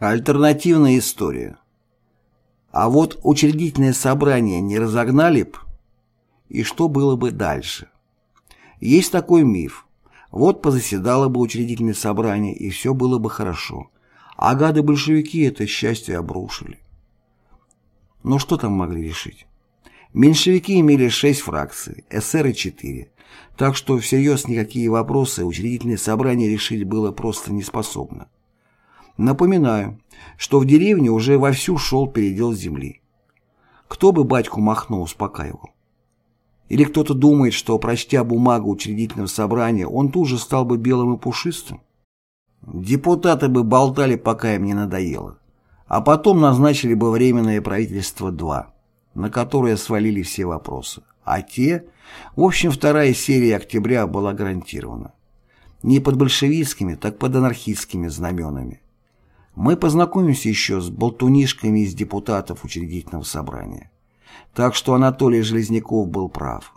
Альтернативная история. А вот учредительное собрание не разогнали б, и что было бы дальше? Есть такой миф. Вот позаседало бы учредительное собрание, и все было бы хорошо. А гады-большевики это счастье обрушили. Но что там могли решить? Меньшевики имели шесть фракций, эсеры четыре, так что всерьез никакие вопросы учредительное собрание решить было просто не способно. Напоминаю, что в деревне уже вовсю шел передел земли. Кто бы батьку Махно успокаивал? Или кто-то думает, что, прочтя бумагу учредительного собрания, он тут же стал бы белым и пушистым? Депутаты бы болтали, пока им не надоело. А потом назначили бы Временное правительство 2, на которое свалили все вопросы. А те... В общем, вторая серия октября была гарантирована. Не под большевистскими, так под анархистскими знаменами. Мы познакомимся еще с болтунишками из депутатов учредительного собрания. Так что Анатолий Железняков был прав.